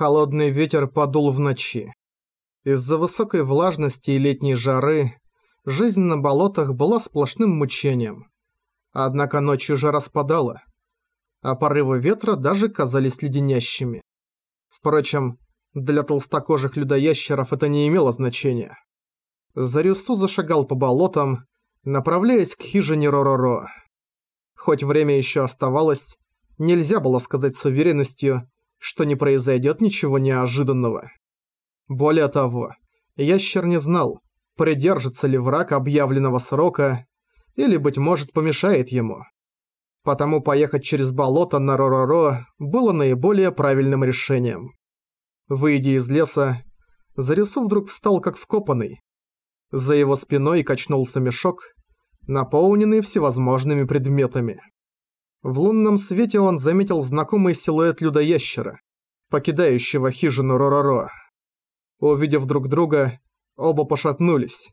Холодный ветер подул в ночи. Из-за высокой влажности и летней жары жизнь на болотах была сплошным мучением. Однако ночью же распадала, а порывы ветра даже казались леденящими. Впрочем, для толстокожих людоящеров это не имело значения. Зарюсу зашагал по болотам, направляясь к хижине Ророро. Хоть время еще оставалось, нельзя было сказать с уверенностью, что не произойдет ничего неожиданного. Более того, ящер не знал, придержится ли враг объявленного срока, или, быть может, помешает ему. Потому поехать через болото на Ророро было наиболее правильным решением. Выйдя из леса, Зарису вдруг встал как вкопанный. За его спиной качнулся мешок, наполненный всевозможными предметами. В лунном свете он заметил знакомый силуэт людоящера, покидающего хижину Ророро. Увидев друг друга, оба пошатнулись.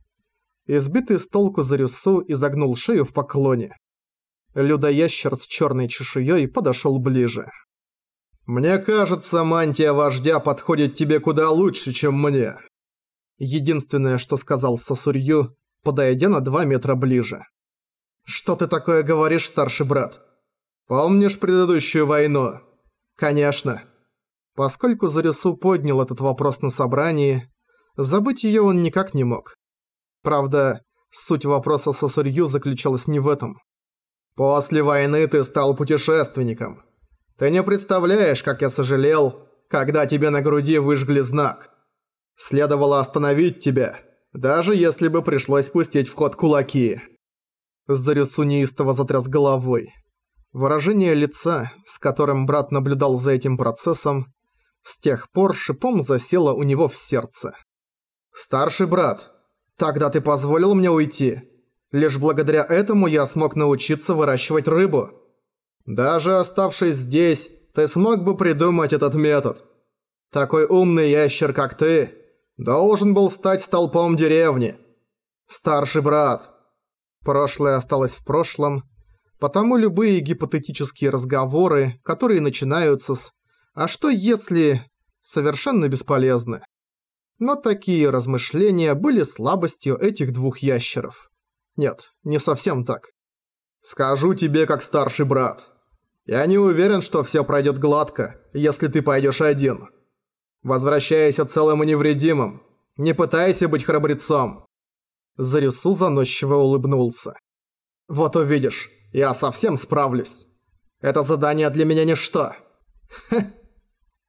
Избитый с толку Зарюсу изогнул шею в поклоне. Людоящер с черной чешуей подошел ближе. «Мне кажется, мантия вождя подходит тебе куда лучше, чем мне». Единственное, что сказал Сосурью, подойдя на два метра ближе. «Что ты такое говоришь, старший брат?» «Помнишь предыдущую войну?» «Конечно». Поскольку Зарису поднял этот вопрос на собрании, забыть её он никак не мог. Правда, суть вопроса Сосурью заключалась не в этом. «После войны ты стал путешественником. Ты не представляешь, как я сожалел, когда тебе на груди выжгли знак. Следовало остановить тебя, даже если бы пришлось пустить в ход кулаки». Зарису неистово затряс головой. Выражение лица, с которым брат наблюдал за этим процессом, с тех пор шипом засело у него в сердце. «Старший брат, тогда ты позволил мне уйти. Лишь благодаря этому я смог научиться выращивать рыбу. Даже оставшись здесь, ты смог бы придумать этот метод. Такой умный ящер, как ты, должен был стать столпом деревни. Старший брат». Прошлое осталось в прошлом, Потому любые гипотетические разговоры, которые начинаются с «а что если…» совершенно бесполезны. Но такие размышления были слабостью этих двух ящеров. Нет, не совсем так. «Скажу тебе как старший брат. Я не уверен, что все пройдет гладко, если ты пойдешь один. Возвращайся целым и невредимым. Не пытайся быть храбрецом». Зарюсу заносчиво улыбнулся. «Вот увидишь, я совсем справлюсь. Это задание для меня ничто. Хе.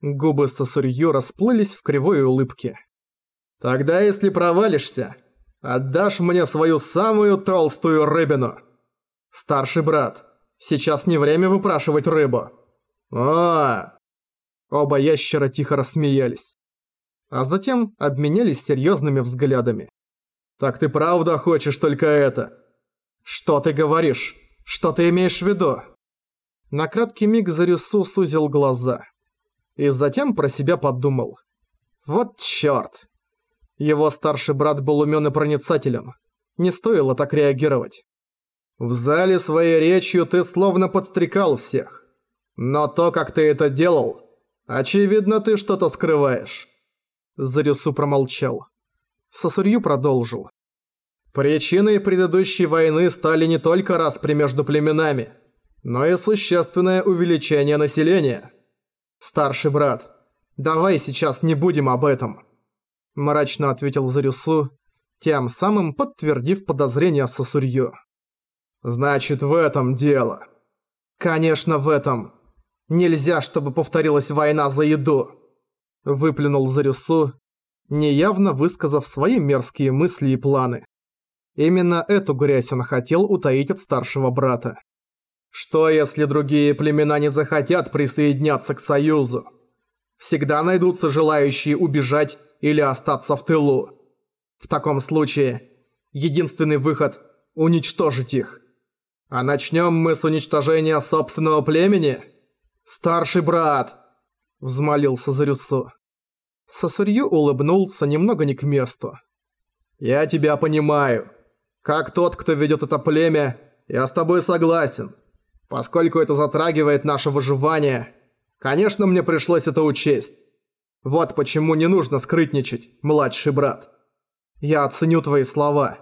Губы Сосурью расплылись в кривой улыбке. Тогда если провалишься, отдашь мне свою самую толстую рыбину. Старший брат, сейчас не время выпрашивать рыбу. О! Оба ящера тихо рассмеялись. А затем обменялись серьезными взглядами. «Так ты правда хочешь только это?» «Что ты говоришь? Что ты имеешь в виду?» На краткий миг Зарюсу сузил глаза. И затем про себя подумал. «Вот чёрт!» Его старший брат был умён и проницателен. Не стоило так реагировать. «В зале своей речью ты словно подстрекал всех. Но то, как ты это делал, очевидно, ты что-то скрываешь». Зарюсу промолчал. Сосурью продолжил. Причиной предыдущей войны стали не только распри между племенами, но и существенное увеличение населения. Старший брат, давай сейчас не будем об этом. Мрачно ответил Зарюсу, тем самым подтвердив подозрения Сосурью. Значит, в этом дело. Конечно, в этом. Нельзя, чтобы повторилась война за еду. Выплюнул Зарюсу, неявно высказав свои мерзкие мысли и планы. Именно эту грязь он хотел утаить от старшего брата. Что если другие племена не захотят присоединяться к союзу? Всегда найдутся желающие убежать или остаться в тылу. В таком случае, единственный выход – уничтожить их. А начнем мы с уничтожения собственного племени? Старший брат! Взмолился Зарюсу. Сосурью улыбнулся немного не к месту. «Я тебя понимаю. Как тот, кто ведет это племя, я с тобой согласен. Поскольку это затрагивает наше выживание, конечно, мне пришлось это учесть. Вот почему не нужно скрытничать, младший брат. Я оценю твои слова.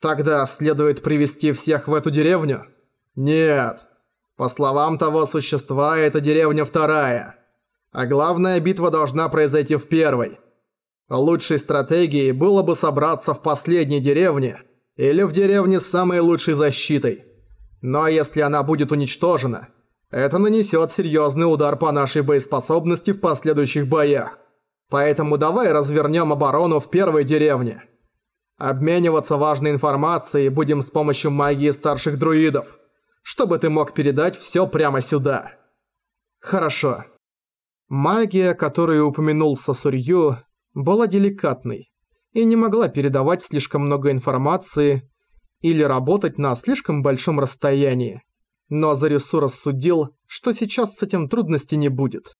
Тогда следует привести всех в эту деревню? Нет. По словам того существа, эта деревня вторая. А главная битва должна произойти в первой. Лучшей стратегией было бы собраться в последней деревне или в деревне с самой лучшей защитой. Но если она будет уничтожена, это нанесет серьезный удар по нашей боеспособности в последующих боях. Поэтому давай развернем оборону в первой деревне. Обмениваться важной информацией будем с помощью магии старших друидов, чтобы ты мог передать все прямо сюда. Хорошо. Магия, которую упомянул Сосурью, была деликатной и не могла передавать слишком много информации или работать на слишком большом расстоянии. Но Зарису рассудил, что сейчас с этим трудностей не будет.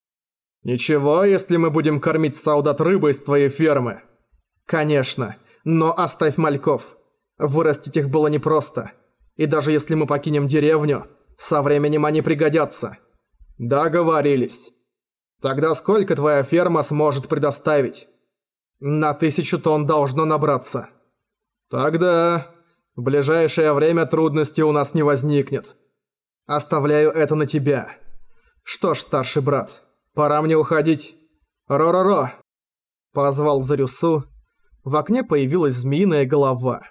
«Ничего, если мы будем кормить солдат рыбой с твоей фермы?» «Конечно, но оставь мальков. Вырастить их было непросто. И даже если мы покинем деревню, со временем они пригодятся». «Договорились. Тогда сколько твоя ферма сможет предоставить?» На тысячу тонн должно набраться. Тогда в ближайшее время трудностей у нас не возникнет. Оставляю это на тебя. Что ж, старший брат, пора мне уходить. Ро-ро-ро. Позвал Зарюсу. В окне появилась змеиная голова.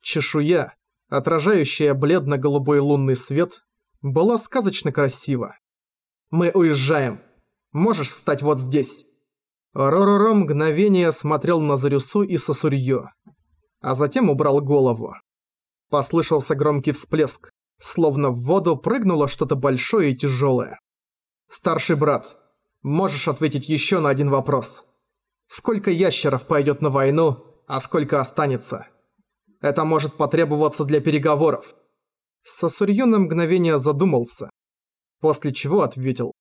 Чешуя, отражающая бледно-голубой лунный свет, была сказочно красива. Мы уезжаем. Можешь встать вот здесь. Ророро мгновение смотрел на Зарюсу и Сосурью, а затем убрал голову. Послышался громкий всплеск, словно в воду прыгнуло что-то большое и тяжелое. «Старший брат, можешь ответить еще на один вопрос. Сколько ящеров пойдет на войну, а сколько останется? Это может потребоваться для переговоров». Сосурью на мгновение задумался, после чего ответил.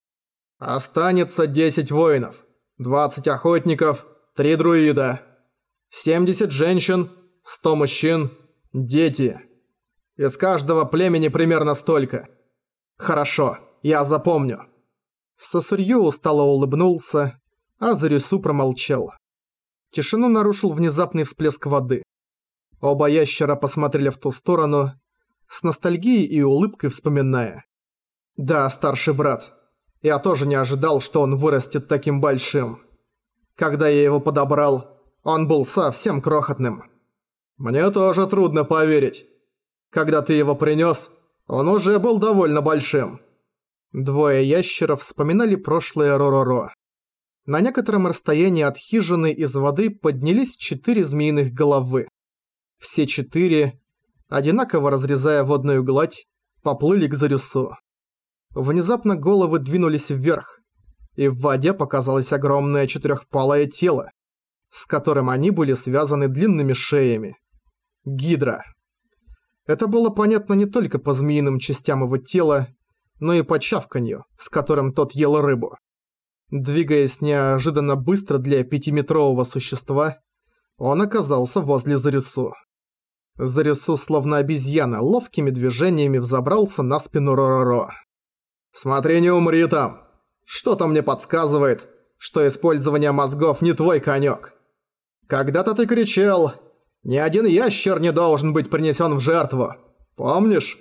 «Останется 10 воинов». 20 охотников, 3 друида, 70 женщин, 100 мужчин, дети. Из каждого племени примерно столько. Хорошо, я запомню. Сосурью устало улыбнулся, а Зарюсу промолчал. Тишину нарушил внезапный всплеск воды. Оба ящера посмотрели в ту сторону, с ностальгией и улыбкой вспоминая. «Да, старший брат, я тоже не ожидал, что он вырастет таким большим. Когда я его подобрал, он был совсем крохотным. Мне тоже трудно поверить. Когда ты его принёс, он уже был довольно большим. Двое ящеров вспоминали прошлое Ророро. На некотором расстоянии от хижины из воды поднялись четыре змеиных головы. Все четыре, одинаково разрезая водную гладь, поплыли к Зарюсу. Внезапно головы двинулись вверх, и в воде показалось огромное четырехпалое тело, с которым они были связаны длинными шеями. Гидра. Это было понятно не только по змеиным частям его тела, но и по чавканью, с которым тот ел рыбу. Двигаясь неожиданно быстро для пятиметрового существа, он оказался возле Зарюсу. Зарюсу, словно обезьяна, ловкими движениями взобрался на спину Ророро. «Смотри, не умри там! Что-то мне подсказывает, что использование мозгов не твой конек. Когда-то ты кричал, ни один ящер не должен быть принесен в жертву. Помнишь?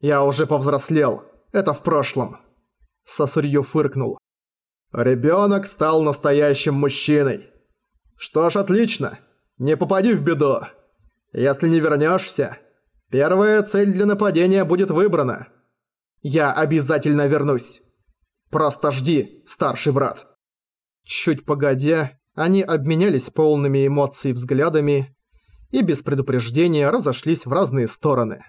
Я уже повзрослел, это в прошлом». Сосурью фыркнул. Ребенок стал настоящим мужчиной. Что ж, отлично. Не попади в беду. Если не вернешься, первая цель для нападения будет выбрана. Я обязательно вернусь. Просто жди, старший брат». Чуть погодя, они обменялись полными эмоций взглядами и без предупреждения разошлись в разные стороны.